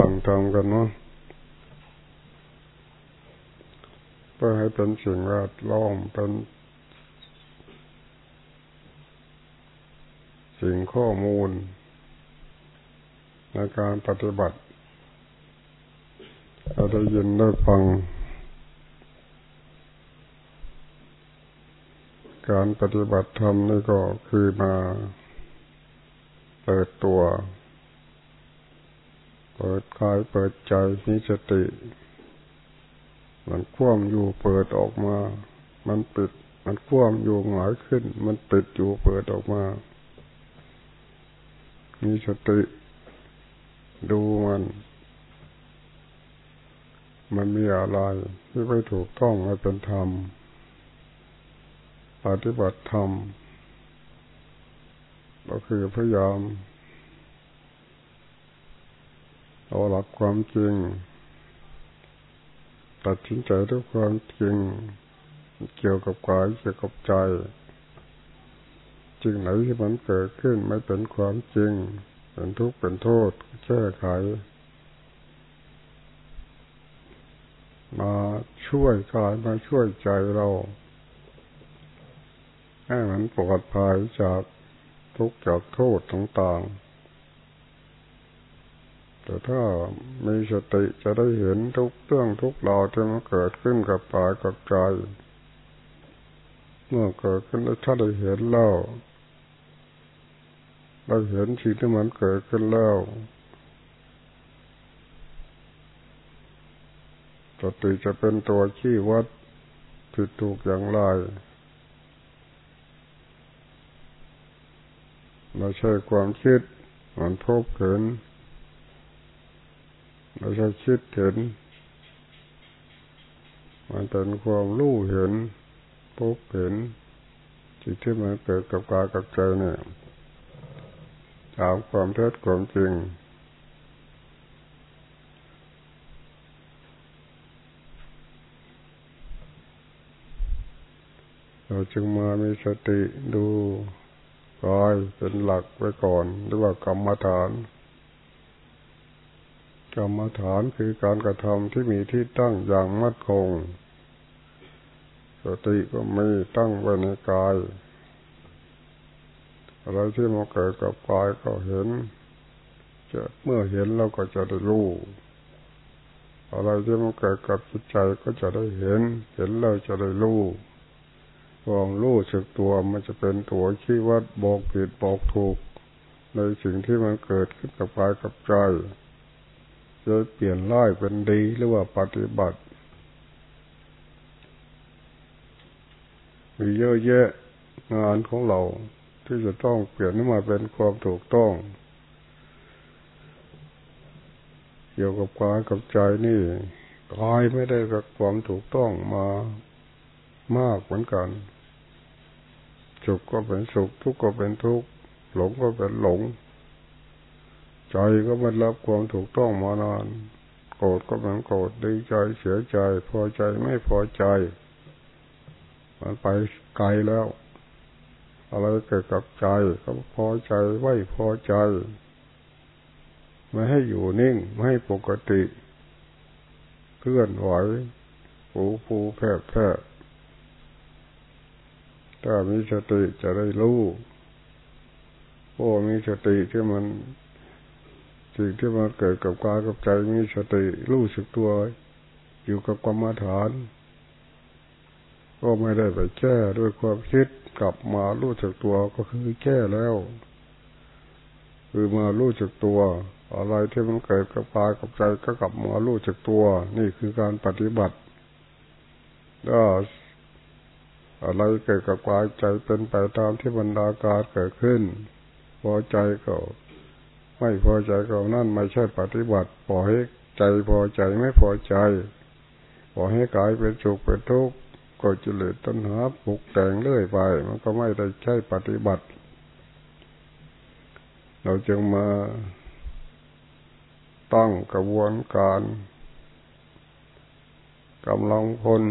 ฟังธรรมกันเนาะเพื่อให้เป็นสิ่งแวดล้อมเป็นสิ่งข้อมูล ในการปฏิบัติเราได้ยินได้ฟัง การปฏิบัติธรรมนี่ก็คือมาเปิดตัว เปิดกายเปิดใจมีสติ มันคว่ำอยู่เปิดออกมา มันปิด มันคว่ำอยู่หงายขึ้น มันปิดอยู่เปิดออกมา มีสติ ดูมัน มันมีอะไรที่ไม่ถูกต้องไม่เป็นธรรมปฏิบัติธรรมก็คือพยายาม เอาหลักความจริง ตัดสินใจด้วยความจริง เกี่ยวกับกายเกี่ยวกับใจจริงไหนที่มันเกิดขึ้นไม่เป็นความจริง เป็นทุกข์เป็นโทษแก้ไข มาช่วยกายมาช่วยใจเรา ให้มันปลอดภัยจากทุกข์จากโทษต่างๆ แต่ถ้ามีสติจะได้เห็นทุกเรื่องทุกราวที่มันเกิดขึ้นกับปากับใจเมื่อเกิดขึ้นแล้วถ้าได้เห็นแล้วเราเห็นสิ่งที่มันเกิดขึ้นแล้วสติจะเป็นตัวชี้วัดผิดถูกอย่างไรเราใช้ความคิดมันพบเห็น เราใช้คิดเห็น มันเป็นความรู้เห็นพบเห็นสิ่งที่มันเกิดกับกายกับใจเนี่ยถามความเท็จความจริงเราจึงมามีสติดูกายเป็นหลักไว้ก่อนหรือว่ากรรมฐาน กรรมฐานคือการกระทำที่มีที่ตั้งอย่างมั่นคง สติก็ม่ตั้งไว้ในกาย อะไรที่มาเกิดกับกายก็เห็น จะเมื่อเห็นเราก็จะได้รู้ อะไรที่มันเกิดกับจิตใจก็จะได้เห็น เห็นเราจะได้รู้ความรู้สึกตัวมันจะเป็นตัวชี้วัดบอกผิดบอกถูก ในสิ่งที่มันเกิดขึ้นกับกายกับใจ จะเปลี่ยนร้ายเป็นดีหรือว่าปฏิบัติ มีเยอะแยะงานของเราที่จะต้องเปลี่ยนให้มาเป็นความถูกต้อง เกี่ยวกับกายกับใจนี่กายไม่ได้กับความถูกต้องมามากเหมือนกันสุขก็เป็นสุขทุกข์ก็เป็นทุกข์หลงก็เป็นหลง ใจก็มันรับความถูกต้องมานาน โกรธก็เป็นโกรธดีใจเสียใจ พอใจไม่พอใจ มันไปไกลแล้ว อะไรเกิดกับใจก็พอใจไม่พอใจ ไม่ให้อยู่นิ่ง ไม่ให้ปกติเคลื่อนไหวผูผูแผลแผลถ้ามีสติจะได้รู้โอ้มีสติที่มัน สิ่งที่มันเกิดกับกายกับใจมีสติรู้สึกตัว อยู่กับกรรมฐาน ก็ไม่ได้ไปแก้ด้วยความคิดกลับมารู้จักตัวก็คือแก้แล้ว คือมารู้จักตัว อะไรที่มันเกิดกับกายกับใจก็กลับมารู้จักตัว นี่คือการปฏิบัติก็อะไรเกิดกับกายใจเป็นไปตามที่บรรดาการเกิดขึ้นพอใจก็ ไม่พอใจก็นั่นไม่ใช่ปฏิบัติปล่อยให้ใจพอใจไม่พอใจปล่อยให้กายเป็นสุขเป็นทุกข์ก็จิเลตัณหาปลุกแต่งเรื่อยไป มันก็ไม่ได้ใช่ปฏิบัติ เราจึงมาตั้งกระบวนการกำลังพล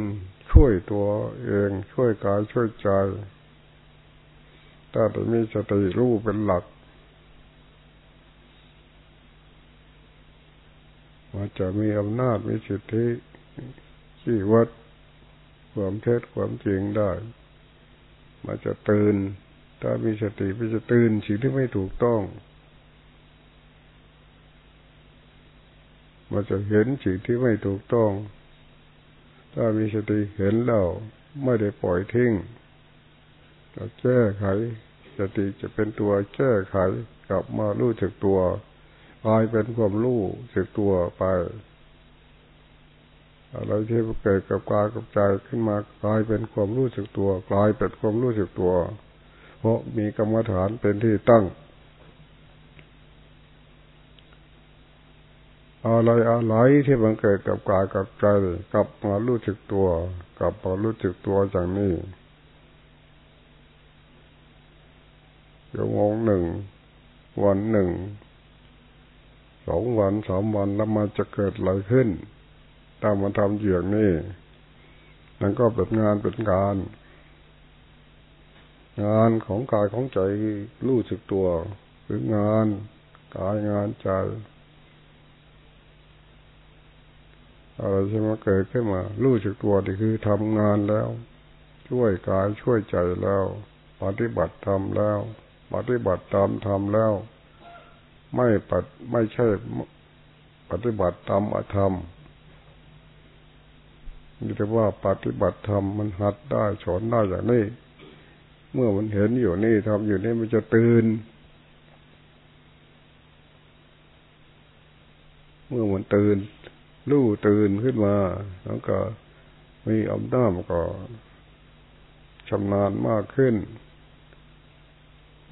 ช่วยตัวเองช่วยกายช่วยใจถ้าจะมีสติรู้เป็นหลัก มันจะมีอำนาจมีสิทธิที่วัดความเท็จความจริงได้ มันจะตื่น ถ้ามีสติมันจะตื่นสิ่งที่ไม่ถูกต้อง มันจะเห็นสิ่งที่ไม่ถูกต้อง ถ้ามีสติเห็นแล้วไม่ได้ปล่อยทิ้งจะแก้ไขสติจะเป็นตัวแก้ไขกลับมารู้จักตัว กลายเป็นความรู้สึกตัวไปอะไรที่เกิดกับกายกับใจขึ้นมากลายเป็นความรู้สึกตัว กลายเป็นความรู้สึกตัว เพราะมีกรรมฐานเป็นที่ตั้ง อะไรอะไรที่มันเกิดกับกายกับใจกลับมารู้สึกตัวกลับมารู้สึกตัวจากนี้ชั่วโมงหนึ่งวันหนึ่ง สองวันสามวันแล้วมันจะเกิดอะไรขึ้นถ้ามันทำอย่างนี้นั่นก็เป็นงานเป็นการ งานของกายของใจรู้สึกตัวหรืองานกายงานใจอะไรที่มาเกิดขึ้นมา รู้สึกตัวนี่คือทำงานแล้ว ช่วยกายช่วยใจแล้ว ปฏิบัติทำแล้ว ปฏิบัติตามทำแล้ว ไม่ปัดไม่ใช่ปฏิบัติตามอธรรมมีแต่ว่าปฏิบัติธรรมมันหัดได้สอนได้อย่างนี้ เมื่อมันเห็นอยู่นี่ทำอยู่นี่มันจะตื่น เมื่อมันตื่นรู้ตื่นขึ้นมา แล้วก็มีอำนาจก็ชำนาญมากขึ้น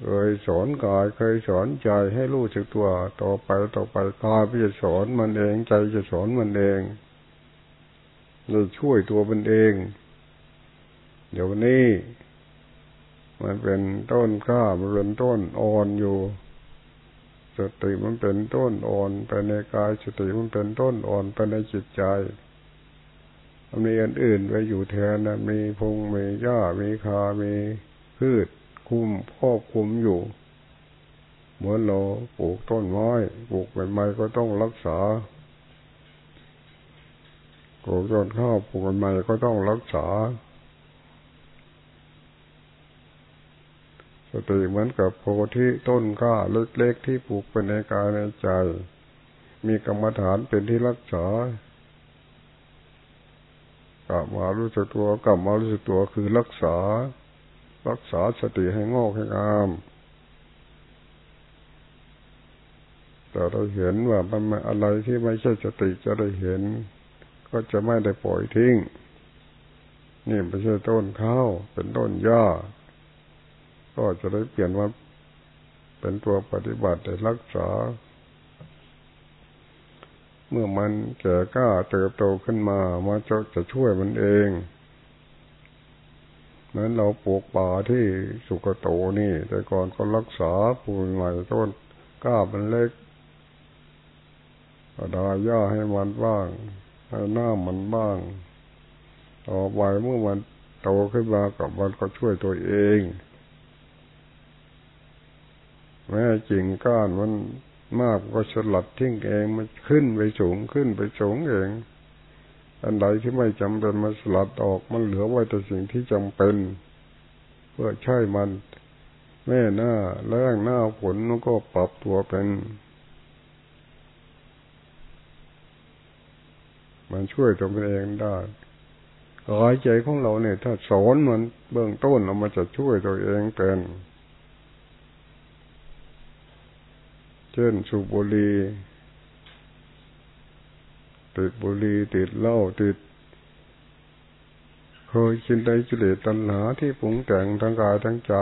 เคยสอนกายเคยสอนใจให้รู้จักตัว ต่อไปต่อไปกายจะสอนมันเองใจจะสอนมันเองเราช่วยตัวมันเอง เดี๋ยวนี้มันเป็นต้นข้ามันเป็นต้นอ่อนอยู่สติมันเป็นต้นอ่อนไปในกายสติมันเป็นต้นอ่อนไปในจิตใจมันมีอันอื่นไปอยู่แทนนะมีพงมีหญ้ามีคา มีพืช คุมครอบคุมอยู่ เหมือนเราปลูกต้นไม้ปลูกใหม่ๆก็ต้องรักษาปลูกต้นข้าวปลูกใหม่ก็ต้องรักษา สติเหมือนกับโพธิต้นข้าเล็กๆที่ปลูกเป็นในกายในใจ มีกรรมฐานเป็นที่รักษากลับมารู้สึกตัวกลับมารู้สึกตัวคือรักษา รักษาสติให้งอกให้งาม แต่เราเห็นว่ามันอะไรที่ไม่ใช่สติจะได้เห็น ก็จะไม่ได้ปล่อยทิ้ง นี่ไม่ใช่ต้นข้าวเป็นต้นหญ้า ก็จะได้เปลี่ยนว่าเป็นตัวปฏิบัติได้รักษา เมื่อมันแก่กล้าเติบโตขึ้นมามาจะจะช่วยมันเอง นั้นเราปลูกป่าที่สุกโตนี่ แต่ก่อนก็รักษาปูนใหม่ต้นก้ามันเล็กก็ดาหญ้าให้มันบ้างให้หน้ามันบ้าง ต่อไปเมื่อมันโตขึ้นมากับมันก็ช่วยตัวเอง แม้จริงก้านมันมากก็สลัดทิ้งเองมันขึ้นไปสูงขึ้นไปสูงเอง อันใดที่ไม่จำเป็นมันสลัดออกมันเหลือไว้แต่สิ่งที่จำเป็น เพื่อใช้มัน แม่หน้าแรงหน้าฝนมันก็ปรับตัวเป็น มันช่วยตัวเองได้กายใจของเราเนี่ย ถ้าสอนมันเบื้องต้นเรามันจะช่วยตัวเองเป็นเช่นสูบบุหรี่ ติดบุหรี่ติดเหล้าติด เคยชินได้จิเลตัณหาที่ปรุงแต่งทั้งกายทั้งใจ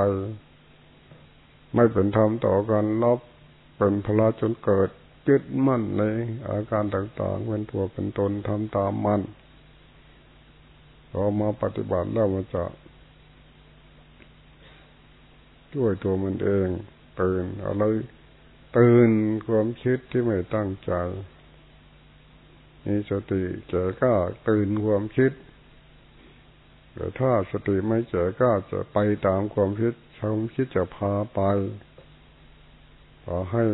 ไม่เป็นธรรมต่อกันลบเป็นพละจนเกิดยึดมั่นในอาการต่างๆเป็นตัวเป็นตนทำตามมันพอมาปฏิบัติแล้วมันจะช่วยตัวมันเองตื่นอะไรตื่นความคิดที่ไม่ตั้งใจ มีสติเจกล้าตื่นความคิดแต่ถ้าสติไม่เจกล้าจะไปตามความคิดความคิดจะพาไปขอให้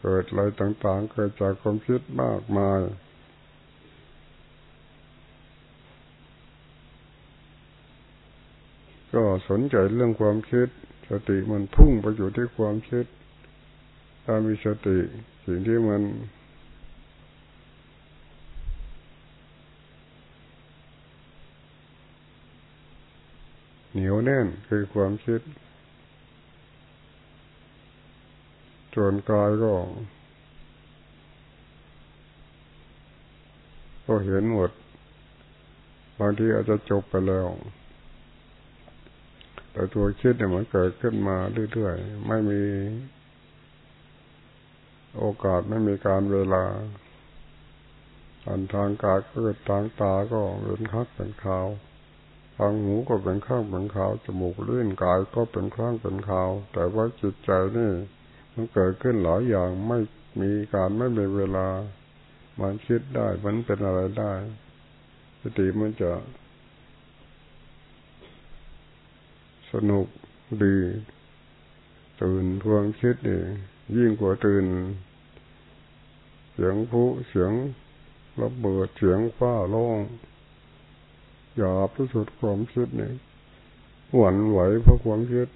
เกิดอะไรต่างๆ เกิดจากความคิดมากมาย ก็สนใจเรื่องความคิด สติมันพุ่งไปอยู่ที่ความคิด ถ้ามีสติสิ่งที่มัน เหนียวแน่นคือความคิด ส่วนกายก็ก็เห็นหมด บางทีอาจจะจบไปแล้ว แต่ตัวคิดเนี่ยมันเกิดขึ้นมาเรื่อยๆ ไม่มี โอกาสไม่มีการเวลาอันทางกายก็เกิดทางตาก็เป็นคักเป็นขาวางหูก็เป็นข้างเป็นขาวจมูกเลื่อนกายก็เป็นข้างเป็นขาว แต่ว่าจิตใจนี่ มันเกิดขึ้นหลายอย่างไม่มีการไม่มีเวลา มันคิดได้มันเป็นอะไรได้สติมันจะ สนุกดี ตื่นทวงคิดนี่ยิ่งกว่าตื่น เสียงผู้เสียงระเบิดเสียงฟ้าร้อง หยาบที่สุดความคิดนี่หวั่นไหวเพราะความคิด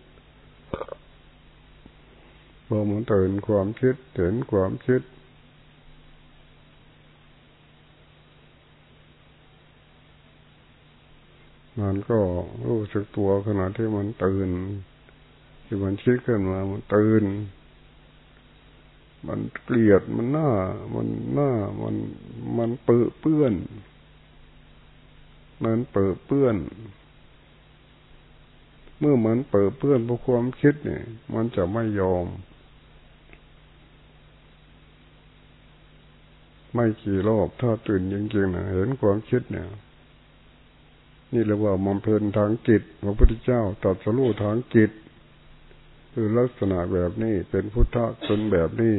พอมันตื่นความคิดเห็นความคิด มันก็รู้สึกตัวขณะที่มันตื่นที่มันคิดขึ้นมา มันตื่น มันเกลียดมันหน้า มันหน้า มันมันเปื้อเปื้อน มันเปื้อเปื้อน เมื่อมันเปื้อเปื้อนเพราะความคิดเนี่ย มันจะไม่ยอม ไม่กี่รอบถ้าตื่นจริงๆนะเห็นความคิดเนี่ย นี่เรียกว่ามอมเพลินทางจิตพระพุทธเจ้าตรัสรู้ทางจิต คือลักษณะแบบนี้เป็นพุทธะเป็นแบบนี้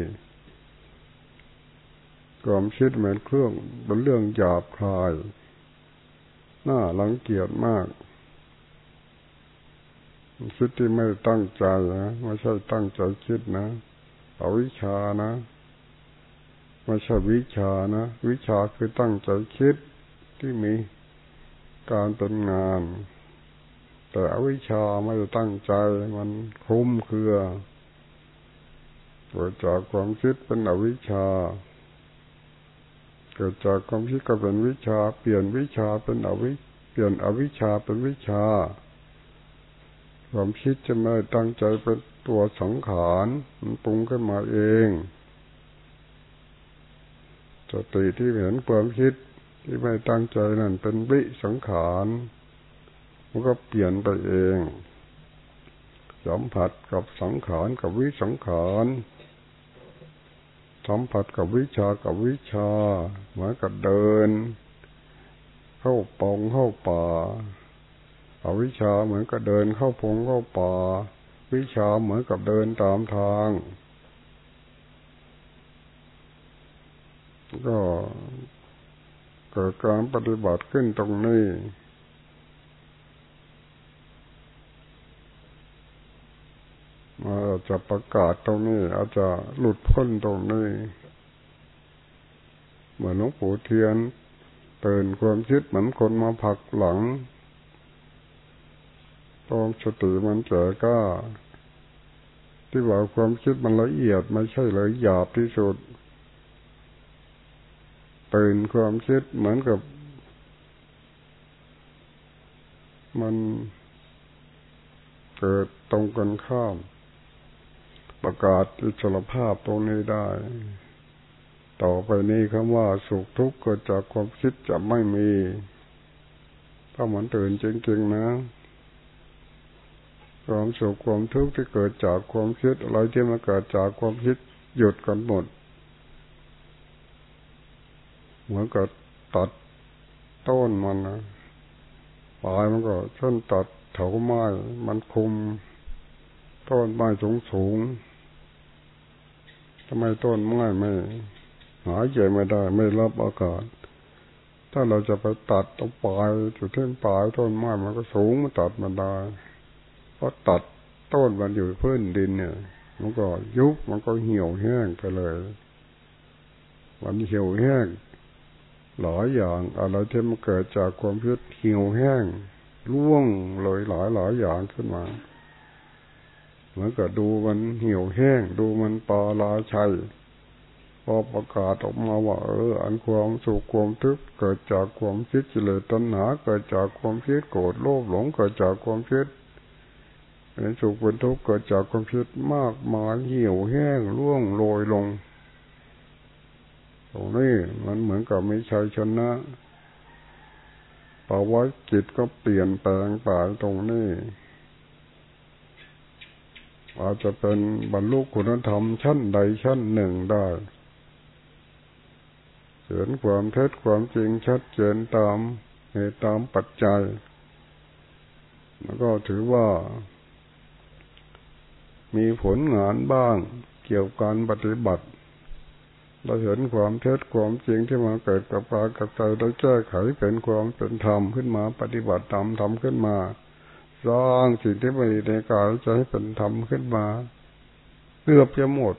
ความคิดเหมือนเครื่องเป็นเรื่องหยาบคลาย น่ารังเกียจมากคิดที่ไม่ตั้งใจนะไม่ใช่ตั้งใจคิดนะเอาวิชานะไม่ใช่วิชานะ วิชาคือตั้งใจคิดที่มีการเป็นงาน แต่อวิชาไม่ได้ตั้งใจมันคุ้มเครือเกิดจากความคิดเป็นอวิชา เกิดจากความคิดก็เป็นวิชา เปลี่ยนวิชาเป็นอวิเปลี่ยนอวิชาเป็นวิชา ความคิดจะไม่ตั้งใจเป็นตัวสังขารมันปรุงขึ้นมาเองสติที่เห็นความคิดที่ไม่ตั้งใจนั่นเป็นวิสังขารมันก็เปลี่ยนไปเองสัมผัสกับสังขารกับวิสังขาร สัมผัสกับวิชากับวิชาเหมือนกับเดิน เข้าปองเข้าป่าอาวิชาเหมือนกับเดินเข้าพงเข้าป่า วิชาเหมือนกับเดินตามทาง ก็เกิดการปฏิบัติขึ้นตรงนี้ มาจะประกาศตรงนี้ อาจจะหลุดพ้นตรงนี้เหมือนหลวงปู่เทียนเตือนความคิดเหมือนคนมาผักหลังตองสติมันเจอก็ ที่ว่าความคิดมันละเอียดไม่ใช่เลยหยาบที่สุดตื่นความคิดเหมือนกับ มันเกิดตรงกันข้าม ประกาศอิสรภาพตรงนี้ได้ ต่อไปนี้คำว่าสุขทุกข์เกิดจากความคิดจะไม่มี ถ้ามันตื่นจริงๆนะ ความสุขความทุกข์ที่เกิดจากความคิดอะไรที่มันเกิดจากความคิดหยุดกันหมด เหมือนกับตัดต้นมันนะปลายมันก็เช่นตัดเถาไม้มันคุมต้นไม้สูงสูง ทำไมต้นไม้ไม่หายใจไม่ได้ไม่รับอากาศ ถ้าเราจะไปตัดตรงปลายจุดที่ปลายต้นไม้มันก็สูงมันตัดมันได้เพราะตัดต้นมันอยู่พื้นดินเนี่ย มันก็ยุบมันก็เหี่ยวแห้งไปเลยมันเหี่ยวแห้งหลายอย่างอะไรที่มันเกิดจากความคิดเหี่ยวแห้งร่วงเลยหลายหลายอย่างขึ้นมา เหมือนกับดูมันเหี่ยวแห้ง ดูมันปาลาชัยพอประกาศออกมาว่าเอออันความสุขความทุกข์เกิดจากความคิดจิเลตัณหาเกิดจากความคิดโกรธโลภหลงเกิดจากความคิดเป็นสุขเป็นทุกข์เกิดจากความคิดมากมายเหี่ยวแห้งร่วงโรยลงตรงนี้มันเหมือนกับไม่ชัยชนะภาวะจิตก็เปลี่ยนแปลงไปตรงนี้ อาจจะเป็นบรรลุคุณธรรมชั้นใดชั้นหนึ่งได้เห็นความเท็จความจริงชัดเจนตามเหตุตามปัจจัย แล้วก็ถือว่า มีผลงานบ้างเกี่ยวกับการปฏิบัติ เราเห็นความเท็จความจริงที่มาเกิดกับปากับใจเราแก้ไขเป็นความเป็นธรรมขึ้นมาปฏิบัติตามธรรมขึ้นมา สร้างสิ่งที่ไม่ดีในกายจะให้เป็นธรรมขึ้นมาเกือบจะหมด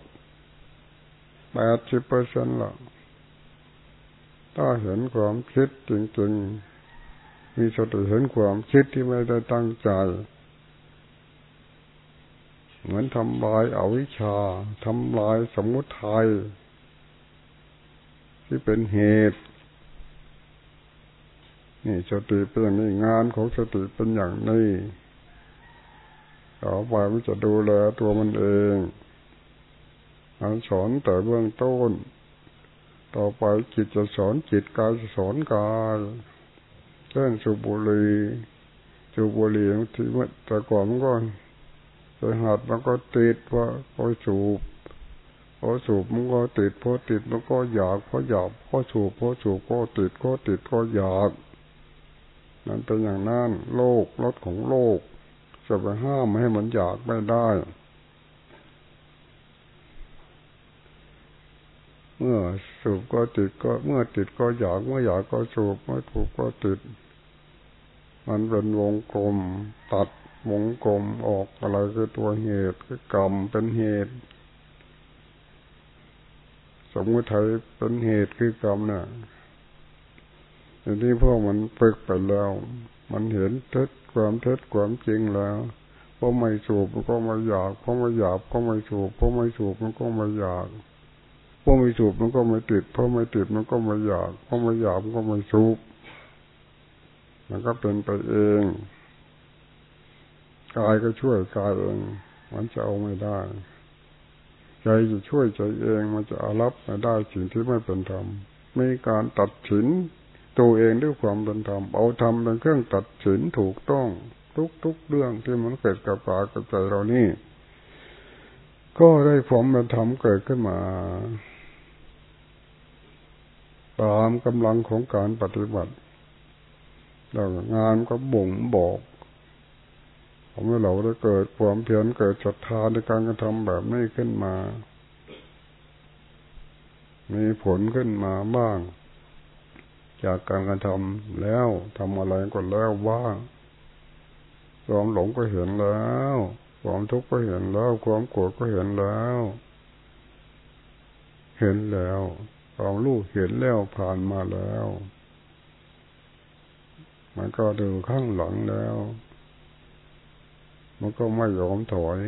แปดสิบเปอร์เซ็นต์ละถ้าเห็นความคิดจริงๆ มีสติเห็นความคิดที่ไม่ได้ตั้งใจ เหมือนทำลายอาวิชชาทำลายสมุทัยที่เป็นเหตุ นี่สติเป็นอย่างนี้งานของสติเป็นอย่างนี้ต่อไปมันจะดูแลตัวมันเองอันสอนแต่เบื้องต้น ต่อไปจิตจะสอนจิตกายจะสอนกายเช่นสุบุรีสุบุรีที่เมื่อแต่ก่อนมันก็ไปหัดมันก็ติดว่าพอสูบพอสูบมันก็ติดพอติดมันก็อยากพออยากพอสูบพอสูบก็ติดก็ติดก็อยากันเป็นอย่างนั้นโลกรถของโลก จะไปห้ามไม่ให้มันอยากไม่ได้ เมื่อสูบก็ติดก็เมื่อติดก็อยากเมื่ออยากก็สูบเมื่อถูกก็ติด มันเป็นวงกลมตัดวงกลมออกอะไรคือตัวเหตุคือกรรมเป็นเหตุ สมมติไทยเป็นเหตุคือกรรมเนี่ย ย่างนี้พวกมันฝึกไปแล้ว มันเห็นเท็จความเท็จความจริงแล้วพอไม่สูบมันก็ไม่อยากพอไม่อยากก็ไม่สูบพอไม่สูบมันก็ไม่อยากพอไม่สูบมันก็ไม่ติดพอไม่ติดมันก็ไม่อยากพอไม่อยากมันก็ไม่สูบมันก็เป็นไปเองกายก็ช่วยกายเองมันจะเอาไม่ได้ใจจะช่วยใจเองมันจะอารับไม่ได้สิ่งที่ไม่เป็นธรรมมีการตัดสิน ตัวเองด้วยความเป็นธรรมเอาธรรมเป็นเครื่องตัดสินถูกต้อง ทุกๆเรื่องที่มันเกิดกับปากกับใจเรานี่ ก็ได้ผมเป็นธรรมเกิดขึ้นมา ตามกำลังของการปฏิบัติแล้วงานก็บ่งบอกทำให้เราได้เกิดความเพียรเกิดศรัทธาในการกระทำแบบนี้ขึ้นมา มีผลขึ้นมาบ้าง จากการกระทำแล้วทำอะไรก็แล้วว่างความหลงก็เห็นแล้วความทุกข์ก็เห็นแล้ว ความโกรธก็เห็นแล้ว เห็นแล้วความรู้เห็นแล้วผ่านมาแล้ว มันก็ดูข้างหลังแล้ว มันก็ไม่ยอมถอย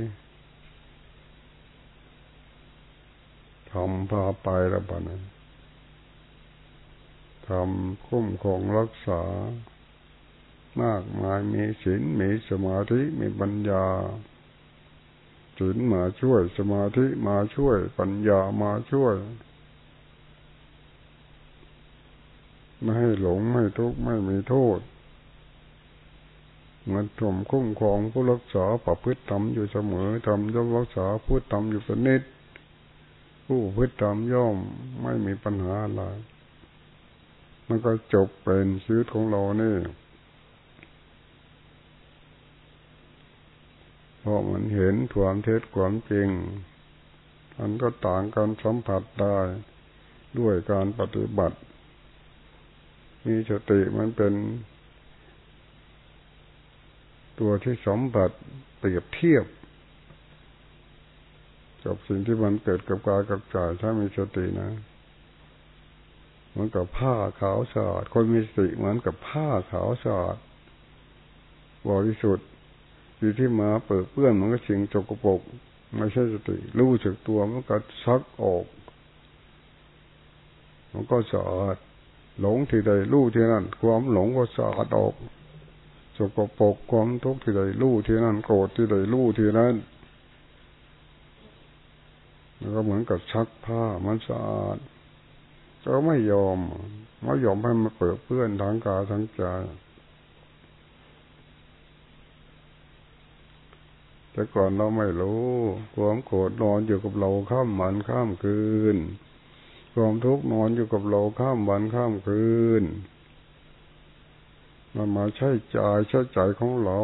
ทำพาไปแล้วปะนะ ทำคุ้มครองรักษา มากมายมีศีลมีสมาธิมีปัญญาศีลมาช่วยสมาธิมาช่วย ปัญญามาช่วยไม่ให้หลงไม่ทุกข์ไม่มีโทษมันถมคุ้มครองผู้รักษาประพฤติธรรมอยู่เสมอทำย่อมรักษาผู้ทำอยู่เป็นนิด ผู้พฤติธรรมย่อมไม่มีปัญหาอะไร มันก็จบเป็นชีวิตของเรานี่เพราะมันเห็นความเท็จความจริง มันก็ต่างกันสัมผัสได้ด้วยการปฏิบัติ มีสติมันเป็น ตัวที่สัมบัติเปรียบเทียบกับสิ่งที่มันเกิดกับกายกับใจถ้ามีสตินะ เหมือนกับผ้าขาวสะอาดคนมีสติเหมือนกับผ้าขาวสะอาดบริสุทธิ์อยู่ที่มาเปิดเปื้อนมันก็สิ่งจกปกไม่ใช่สติรู้จักตัวมันก็ซักออกมันก็สะอาดหลงที่ใดรู้ที่นั่น ความหลงก็สะอาดออกจกปกความทุกข์ที่ใดรู้ที่นั่นโกรธที่ใดรู้ที่นั่นมันก็เหมือนกับชักผ้ามันสะอาด ก็ไม่ยอมไม่ยอมให้มันเปิดเปื้อนทางกายทางใจแต่ก่อนเราไม่รู้ความโกรธนอนอยู่กับเราข้ามวันข้ามคืน ความทุกข์นอนอยู่กับเราข้ามวันข้ามคืน มันมาใช้ใจใช้ใจของเรา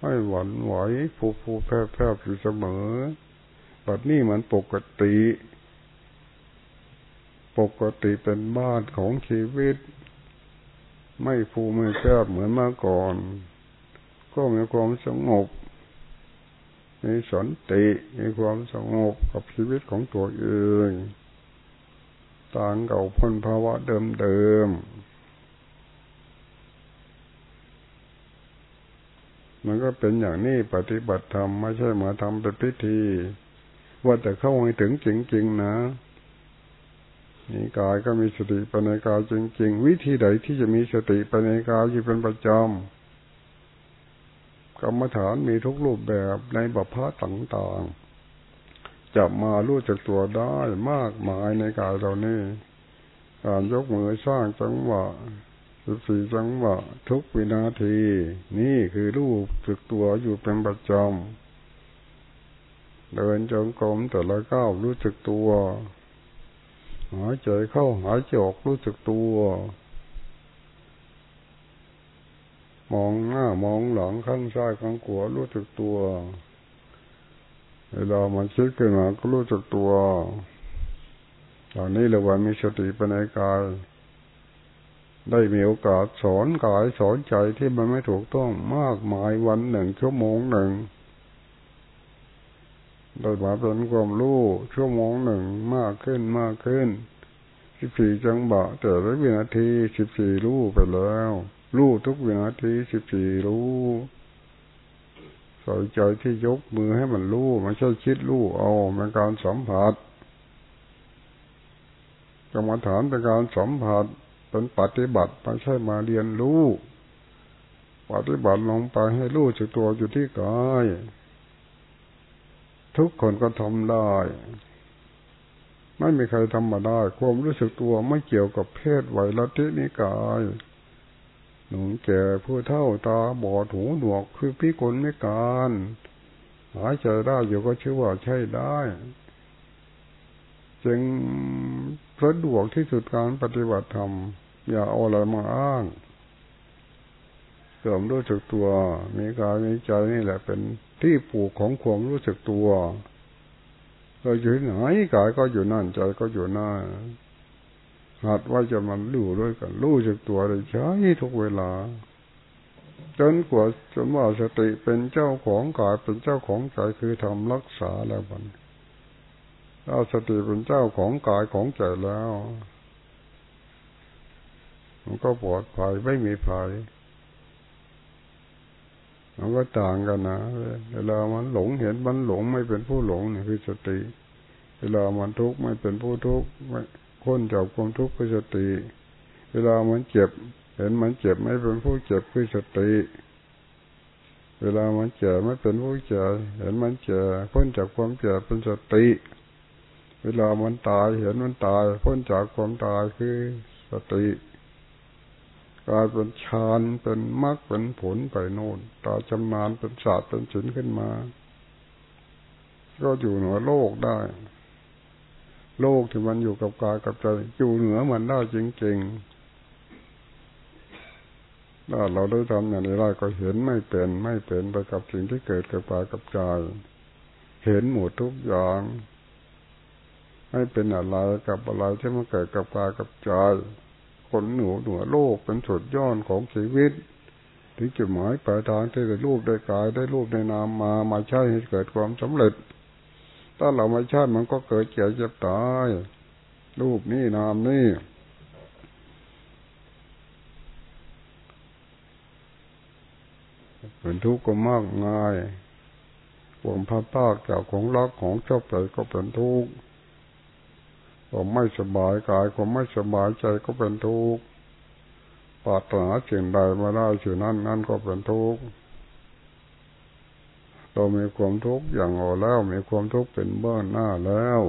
ให้หวั่นไหวผูผูแพร่แพร่อยู่เสมอแบบนี้มันปกติ ปกติเป็นบ้านของชีวิต ไม่ผูไม่แคบเหมือนเมื่อก่อน ก็มีความสงบ มีสันติ มีความสงบกับชีวิตของตัวเองต่างเก่าพ้นภาวะเดิมๆ มันก็เป็นอย่างนี้ปฏิบัติธรรมไม่ใช่มาทำเป็นพิธี ว่าแต่เข้าให้ถึงจริงๆนะ นี่กายก็มีสติปัญญากายจริง ๆ วิธีใดที่จะมีสติปัญญากายอยู่เป็นประจำกรรมฐานมีทุกรูปแบบในบัพพะต่างๆจับมารู้จักตัวได้มากมายในกายเรานี่การยกมือสร้างจังหวะสิบสี่จังหวะทุกวินาที นี่คือรูปจึกตัวอยู่เป็นประจำเดินจงกรมแต่ละก้าวรู้จักตัว หายใจเข้าหายใจออกรู้จักตัว มองหน้ามองหลังข้างซ้ายข้างขวารู้จักตัว เวลามันคิดขึ้นมาก็รู้จักตัว ตอนนี้เราว่ามีสติปัญญากาย ได้มีโอกาสสอนกายสอนใจที่มันไม่ถูกต้องมากมายวันหนึ่งชั่วโมงหนึ่ง โดยมาเป็นความรู้ชั่วโมงหนึ่งมากขึ้นมากขึ้นสิบสี่จังบะแต่ละวินาทีสิบสี่รู้ไปแล้วรู้ทุกวินาทีสิบสี่รู้ใส่ใจที่ยกมือให้มันรู้ไม่ใช่คิดรู้เอาเป็นการสัมผัสกรรมฐานเป็นการสัมผัสเป็นปฏิบัติไม่ใช่มาเรียนรู้ปฏิบัติลงไปให้รู้จักตัวอยู่ที่กาย ทุกคนก็ทำได้ ไม่มีใครทำมาได้ ความรู้สึกตัวไม่เกี่ยวกับเพศวัยละทินิกายหนุ่มแก่ผู้เท่าตาบอดหูหนวกคือพิกลไม่การหายใจได้อยู่ก็ชื่อว่าใช่ได้ จึงสะดวกที่สุดการปฏิบัติธรรม อย่าเอาอะไรมาอ้างเสริมรู้สึกตัว มีกายมีใจนี่แหละเป็น ที่ปลูกของความรู้สึกตัวเราอยู่ไหนกายก็อยู่นั่นใจก็อยู่นั่นหัดว่าจะมันรู้ด้วยกัน รู้จักตัวเลยใช้ทุกเวลา จนกว่าจนว่าสติเป็นเจ้าของกายเป็นเจ้าของใจคือทำรักษาแล้วบันถ้าสติเป็นเจ้าของกายของใจแล้ว มันก็ปลอดภัยไม่มีภัย มันก็ต่างกันนะเวลามันหลงเห็นมันหลงไม่เป็นผู้หลงนี่คือสติ เวลามันทุกข์ไม่เป็นผู้ทุกข์ไม่พ้นจากความทุกข์คือสติ เวลามันเจ็บ เห็นมันเจ็บไม่เป็นผู้เจ็บคือสติ เวลามันเจ็บไม่เป็นผู้เจ็บเห็นมันเจ็บพ้นจากความเจ็บเป็นสติ เวลามันตายเห็นมันตาย พ้นจากความตายคือสติ กลายเป็นฌานเป็นมรรคเป็นผลไปโน่นตาจำนานเป็นศาสตร์เป็นศิลขึ้นมา ก็อยู่เหนือโลกได้ โลกที่มันอยู่กับกายกับใจอยู่เหนือมันได้จริงๆถ้าเราได้ทำอย่างนี้ได้ก็เห็นไม่เป็นไม่เป็นไปกับสิ่งที่เกิดกับกายกับใจเห็นหมดทุกอย่างไม่เป็นอะไรกับอะไรที่มันเกิดกับกายกับใจ คนหนูหนือโลกเป็นสุดยอดของชีวิตถึงจุดหมายปลายทางที่ได้รูปได้กายได้รูปได้นามมามาใช้ให้เกิดความสำเร็จ ถ้าเราไม่ใชาติมันก็เกิดเจ็บเจ็บตาย รูปนี่นามนี่เป็นทุกข์ก็มากง่ายความพัดพากจากของรักของชอบใจก็เป็นทุกข์ ความไม่สบายกายความไม่สบายใจก็เป็นทุกข์ปรารถนาสิ่งใดมาได้สิ่งนั้นนั่นก็เป็นทุกข์เรามีความทุกข์อย่างอ่อแล้วมีความทุกข์เป็นเบื้องหน้าแล้ว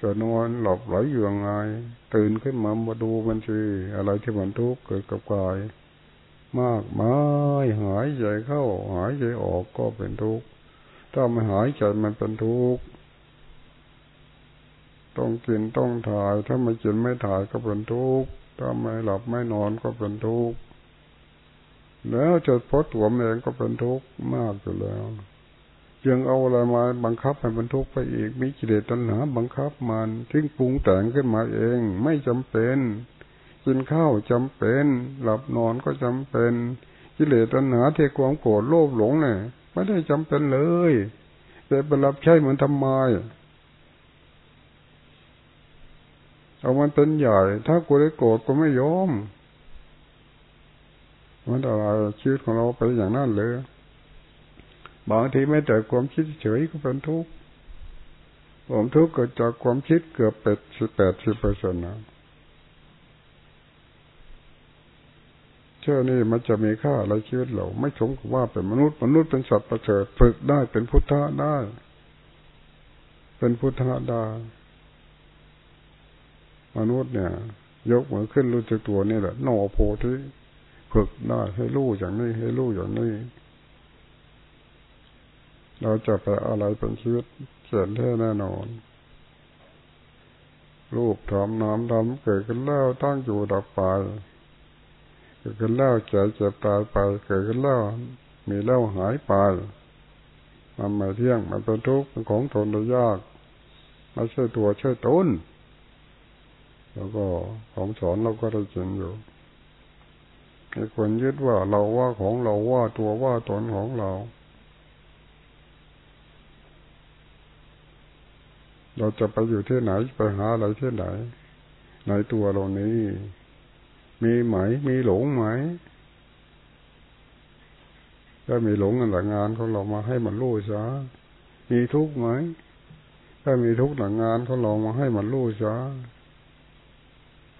จะนอนหลับไหลอยู่ยังไง ตื่นขึ้นมามาดูมันสิอะไรที่มันทุกข์เกิดกับกาย มากมายหายใจเข้า หายใจออกก็เป็นทุกข์ถ้าไม่หายใจมันเป็นทุกข์ ต้องกินต้องถ่าย ถ้าไม่กินไม่ถ่ายก็เป็นทุกข์ถ้าไม่หลับไม่นอนก็เป็นทุกข์แล้วจะพดตัวเองก็เป็นทุกข์มากอยู่แล้วยังเอาอะไรมาบังคับให้บรรทุกไปอีก มีกิเลสตัณหาบังคับมันทิ้งปรุงแต่งขึ้นมาเอง ไม่จำเป็น กินข้าวจำเป็น หลับนอนก็จำเป็น กิเลสตัณหาเทความโกรธโลภหลงเนี่ยไม่ได้จำเป็นเลยแต่ไปรับใช้เหมือนทำไม เอามันเป็นใหญ่ ถ้ากูได้โกรธก็ไม่ยอมมันอะไรชีวิตของเราไปอย่างนั้นเลยบางทีไม่แต่ความคิดเฉยก็เป็นทุกข์ผมทุกข์เกิดจากความคิดเกือบเป็ดสิบแปดสิบเปอร์เซ็นต์นะเชื่อนี่มันจะมีค่าอะไรชีวิตเรา ไม่สมกับว่าเป็นมนุษย์ มนุษย์เป็นสัตว์ประเสริฐฝึกได้เป็นพุทธะได้ เป็นพุทธะได้ มนุษย์เนี่ย ยกมือขึ้นรู้จักตัวนี่แหละนอโพธิฝึกได้ให้รู้อย่างนี้ ให้รู้อย่างนี้ เราจะไปอะไรเป็นชีวิตเขียนแท้แน่นอน รูปทำน้ำทำเกิดขึ้นแล้วตั้งอยู่ดับไป เกิดขึ้นแล้วเจ็บเจ็บตายไป เกิดขึ้นแล้วมีแล้วหายไป มันไม่เที่ยง มันเป็นทุกข์เป็นของทนได้ยากไม่ใช่ตัวใช่ตน แล้วก็ของสอนเราก็ได้จริงอยู่ให้คนยึดว่าเราว่าของเราว่าตัวว่าตนของเรา เราจะไปอยู่ที่ไหนไปหาอะไรที่ไหน ในตัวเรานี้ มีไหม มีหลงไหมถ้ามีหลงอันหลังงานของเรามาให้มันรู้ซะมีทุกข์ไหมถ้ามีทุกข์หลังงานของเรามาให้มันรู้ซะ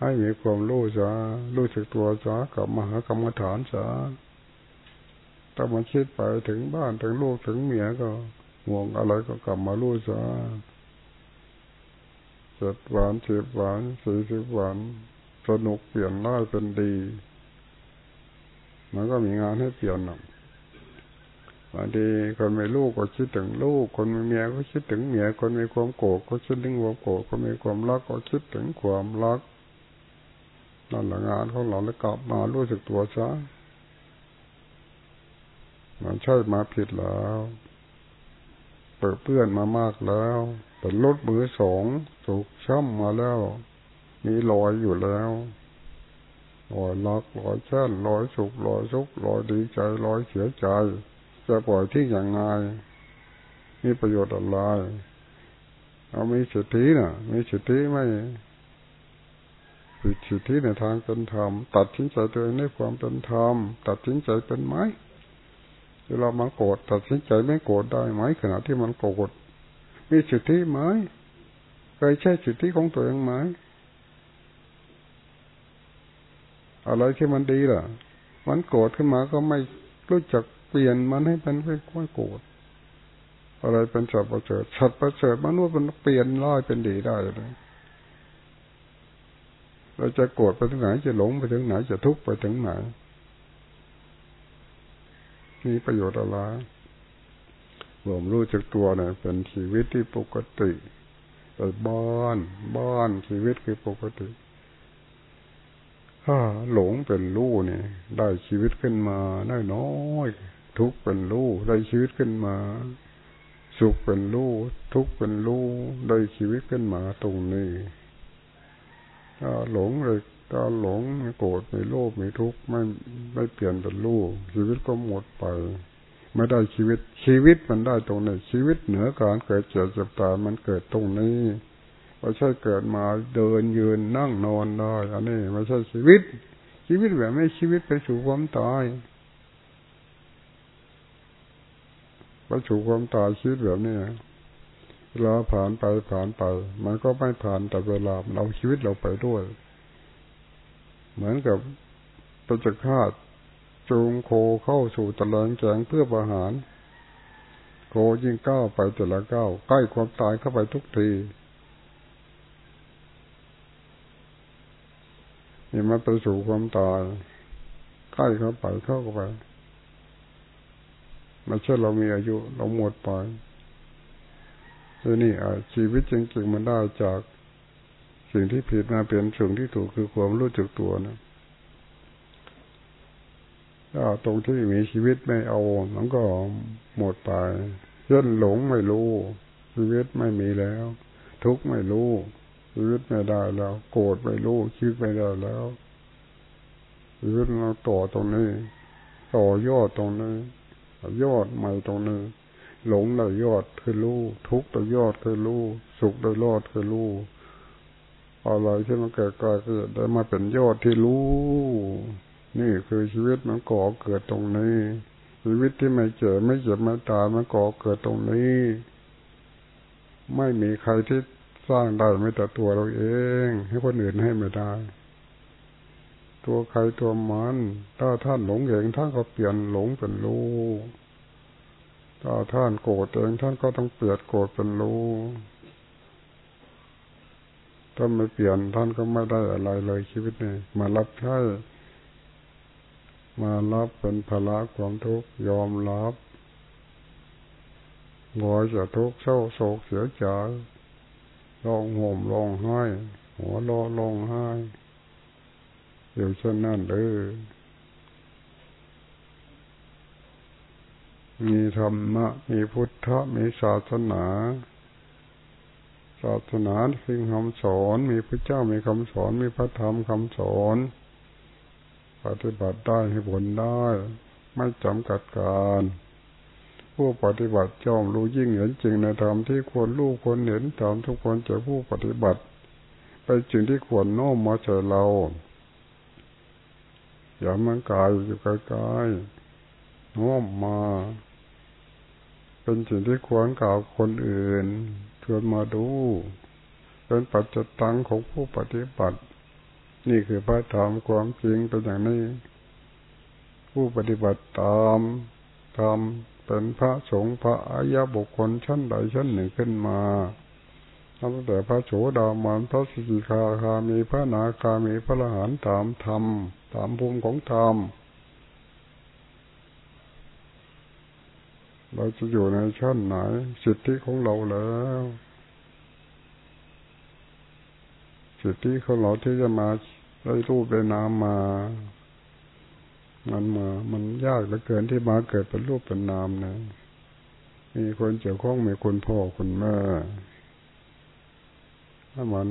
ให้มีความรู้ซะรู้สึกตัวซะกับมหากรรมฐานซะถ้ามันคิดไปถึงบ้านถึงลูกถึงเมียก็ห่วงอะไรก็กลับมารู้ซะเจ็ดวันสิบวันสี่สิบวันสนุกเปลี่ยนร้ายเป็นดี มันก็มีงานให้เปลี่ยนหน่อยบางทีคนมีลูกก็คิดถึงลูก คนมีเมียก็คิดถึงเมีย คนมีความโกรธก็คิดถึงความโกรธ คนมีความรักก็คิดถึงความรัก นั่นแหละงานของเราแล้วกลับมารู้สึกตัวซะมันใช่มาผิดแล้วเปิดเพื่อนมามากแล้วเป็นรถมือสองถูกช้ำมาแล้ว มีรอยอยู่แล้วรอยลักรอยแช่นรอยสุกรอยสุกรอยดีใจรอยเสียใจ จะปล่อยที่อย่างไงมีประโยชน์อะไร เอามีสิทธินะ่ะมีสิทธิไม่ ปิดสิทธิในทางเป็นธรรม ตัดสินใจตัวเองในความเป็นธรรม ตัดสินใจเป็นไหมเวลามาโกรธตัดสินใจไม่โกรธได้ไหมขณะที่มันโกรธมีสิทธิไหมเคยใช้สิทธิของตัวเองไหมอะไรที่มันดีล่ะ มันโกรธขึ้นมาก็ไม่รู้จักเปลี่ยนมันให้เป็นไม่ค่อยโกรธอะไรเป็นสัตว์ประเสริฐสัตว์ประเสริฐมนุษย์มันเปลี่ยนร้อยเป็นดีได้เลย เราจะโกรธไปถึงไหนจะหลงไปถึงไหนจะทุกข์ไปถึงไหนมีประโยชน์อะไรผมรู้จักตัวเนี่ยเป็นชีวิตที่ปกติแต่บ้านบ้านชีวิตคือปกติถ้าหลงเป็นรู้เนี่ย ได้ชีวิตขึ้นมาได้น้อยทุกเป็นรู้ได้ชีวิตขึ้นมา สุขเป็นรู้ทุกเป็นรู้ได้ชีวิตขึ้นมาตรงนี้ ถ้าหลงเลยถ้าหลงโกรธมีโลภมีทุกข์ไม่ไม่เปลี่ยนเป็นรู้ชีวิตก็หมดไป ไม่ได้ชีวิตชีวิตมันได้ตรงนี้ชีวิตเหนือการเกิดเจ็บเจ็บตายมันเกิดตรงนี้ไม่ใช่เกิดมาเดินยืนนั่งนอนได้อันนี้ไม่ใช่ชีวิต ชีวิตแบบไม่ชีวิตไปสู่ความตายไปสู่ความตายชีวิตแบบนี้ ลาผ่านไปผ่านไป มันก็ไม่ผ่านแต่เวลาเราชีวิตเราไปด้วย เหมือนกับประจักษ์ฆาตจูงโคเข้าสู่ตะลังแจงเพื่อประหาร โคยิ่งก้าวไปแต่ละก้าวใกล้ความตายเข้าไปทุกทีนี่มันไปสู่ความตายใกล้เข้าไปเข้าไปไม่ใช่เรามีอายุ เราหมดไป ทีนี่ชีวิตจริงๆมันได้จากสิ่งที่ผิดมาเป็นสิ่งที่ถูกคือความรู้จักตัวนะถ้าตรงที่มีชีวิตไม่เอามันก็หมดไปเช่นหลงไม่รู้ ชีวิตไม่มีแล้ว ทุกไม่รู้ ชีวิตไม่ได้แล้ว โกรธไม่รู้คิดไม่ได้แล้วชีวิตเราต่อตรงนี้ ต่อยอดตรงนี้ยอดใหม่ตรงนี้ หลงได้ยอดคือรู้ทุกข์ได้ยอดคือรู้สุขได้ยอดคือรู้อะไรที่มันเกิดกายเกิดได้มาเป็นยอดที่รู้ นี่คือชีวิตมันก่อเกิดตรงนี้ ชีวิตที่ไม่เจ็บไม่เจ็บไม่ตายมันก่อเกิดตรงนี้ ไม่มีใครที่สร้างได้ไม่แต่ตัวเราเอง ให้คนอื่นให้ไม่ได้ ตัวใครตัวมัน ถ้าท่านหลงเองท่านก็เปลี่ยนหลงเป็นรู้ ถ้าท่านโกรธเองท่านก็ต้องเปลี่ยนโกรธเป็นรู้ ถ้าไม่เปลี่ยนท่านก็ไม่ได้อะไรเลยชีวิตนี้มารับใช้มารับเป็นภาระความทุกข์ยอมรับงอยจะทุกข์เศร้าโศกเสียใจร้องห่มร้องไห้ หัวรอร้องไห้อยู่เช่นนั้นเด้อ มีธรรมะ มีพุทธะ มีศาสนา ศาสนาสิ่งคำสอน มีพระเจ้ามีคำสอน มีพระธรรมคำสอน ปฏิบัติได้ให้ผลได้ ไม่จำกัดการ ผู้ปฏิบัติจอมรู้ยิ่งเห็นจริงในธรรมที่ควรรู้ควรเห็นตามทุกคนจะผู้ปฏิบัติ ไปจริงที่ควรโน้มมาเจอเรา อย่ามันกายอยู่ใกล้ๆโน้มมา เป็นสิ่งที่ควรกล่าวคนอื่นชวนมาดู เป็นปัจจตังของผู้ปฏิบัติ นี่คือพระธรรมความจริงเป็นอย่างนี้ ผู้ปฏิบัติตามทำเป็นพระสงฆ์พระอายะบุคคลชั้นใดชั้นหนึ่งขึ้นมาตั้งแต่พระโสดามันพระสิกิคาคามีพระนาคามีพระอรหันต์ตามธรรมตามภูมิของธรรม เราจะอยู่ในชั้นไหน สิทธิของเราแล้ว สิทธิของเราที่จะมาได้รูปได้นามมา มันมา มันยากเหลือเกินที่มาเกิดเป็นรูปเป็นนามนะ มีคนเจียวข้องมีคนพ่อคนแม่ถ้ามัน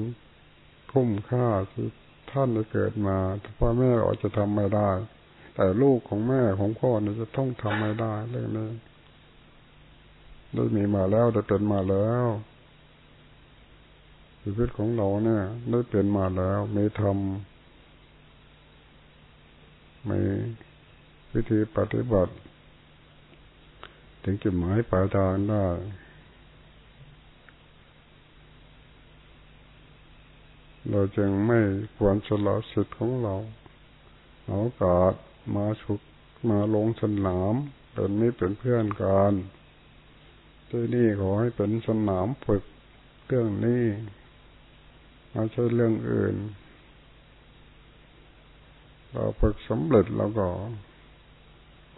คุ้มค่าที่ท่านได้เกิดมาพ่อแม่อาจจะทำไม่ได้ แต่ลูกของแม่ของพ่อเนี่ยจะต้องทำไม่ได้เรื่องนี้ ได้มีมาแล้วได้เป็นมาแล้วชีวิตของเราเนี่ยได้เป็นมาแล้วไม่ทำไม่วิธีปฏิบัติ ถึงจุดหมายปลายทางได้เราจึงไม่ควรสละสิทธิ์ของเราเอากาสมาฉุกมาลงสนามเป็นไม่เป็นเพื่อนกัน ที่นี่ขอให้เป็นสนามฝึกเรื่องนี้ไม่ใช่เรื่องอื่น เราฝึกสำเร็จแล้วก็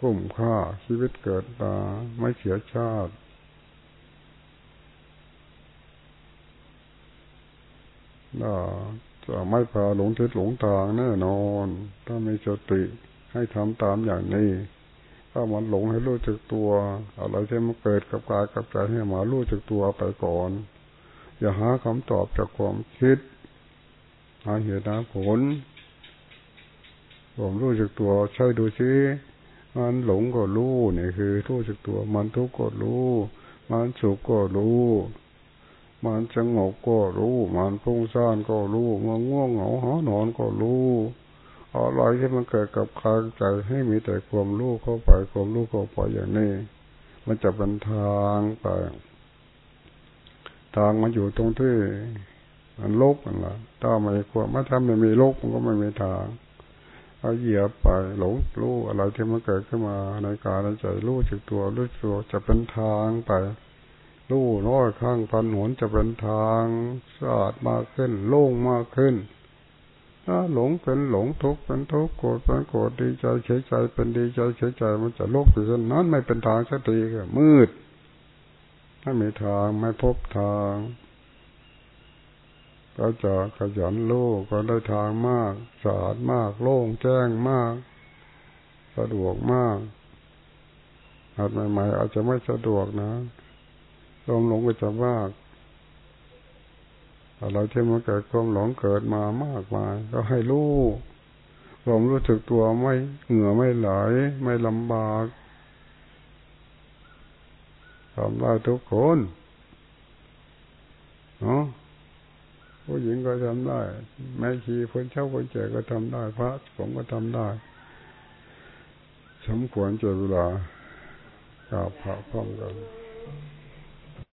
คุ้มค่าชีวิตเกิดมาไม่เสียชาติน่าจะไม่พาหลงทิศหลงทางแน่นอน ถ้ามีสติให้ทำตามอย่างนี้ ถ้ามันหลงให้รู้จักตัว อะไรที่มันเกิดกับกายกับใจให้มารู้จักตัวไปก่อน อย่าหาคำตอบจากความคิด หาเหตุหาผลผมรู้จักตัวใช่ดูซิมันหลงก็รู้นี่คือรู้สึกตัว มันทุกข์ก็รู้ มันสุขก็รู้ มันสงบก็รู้ มันพุ่งซ่านก็รู้มันง่วงเหงาหอนอนก็รู้ อะไรที่มันเกิดกับกายใจให้มีแต่ความรู้เข้าไปความรู้เข้าไปอย่างนี้ มันจะเป็นทางไปทางมันอยู่ตรงที่มันโลกนั่นแหละถ้าไม่ควรไม่ทำไม่มีโลกมันก็ไม่มีทางเอาเหยียบไปหลงรู้อะไรที่มันเกิดขึ้นมาในกายในใจรู้จึกตัวรู้ตัวจะเป็นทางไปรู้น้อยข้างพันหนจะเป็นทางสะอาดมากขึ้น โล่งมากขึ้น ถ้าหลงเป็นหลงทุกข์เป็นทุกข์โกรธเป็นโกรธดีใจเฉยใจเป็นดีใจเฉยใจมันจะโลกอยู่เช่นนั้นไม่เป็นทางสักทีก็มืดไม่มีทางไม่พบทาง ก็จะขยันโลกก็ได้ทางมากสะอาดมาก โล่งแจ้งมาก สะดวกมากอาจใหม่ๆอาจจะไม่สะดวกนะลมหลงก็จะมาก อะไรที่มันเกิดความหลงเกิดมามากมายก็ให้รู้ความรู้สึกตัวไม่เหงื่อไม่ไหลไม่ลำบากทำได้ทุกคนเนาะผู้หญิงก็ทำได้ แม่ชีคนเช่าคนแก่ก็ทำได้ พระผมก็ทำได้ สมควรเจอเวลากราบพระพร้อมกัน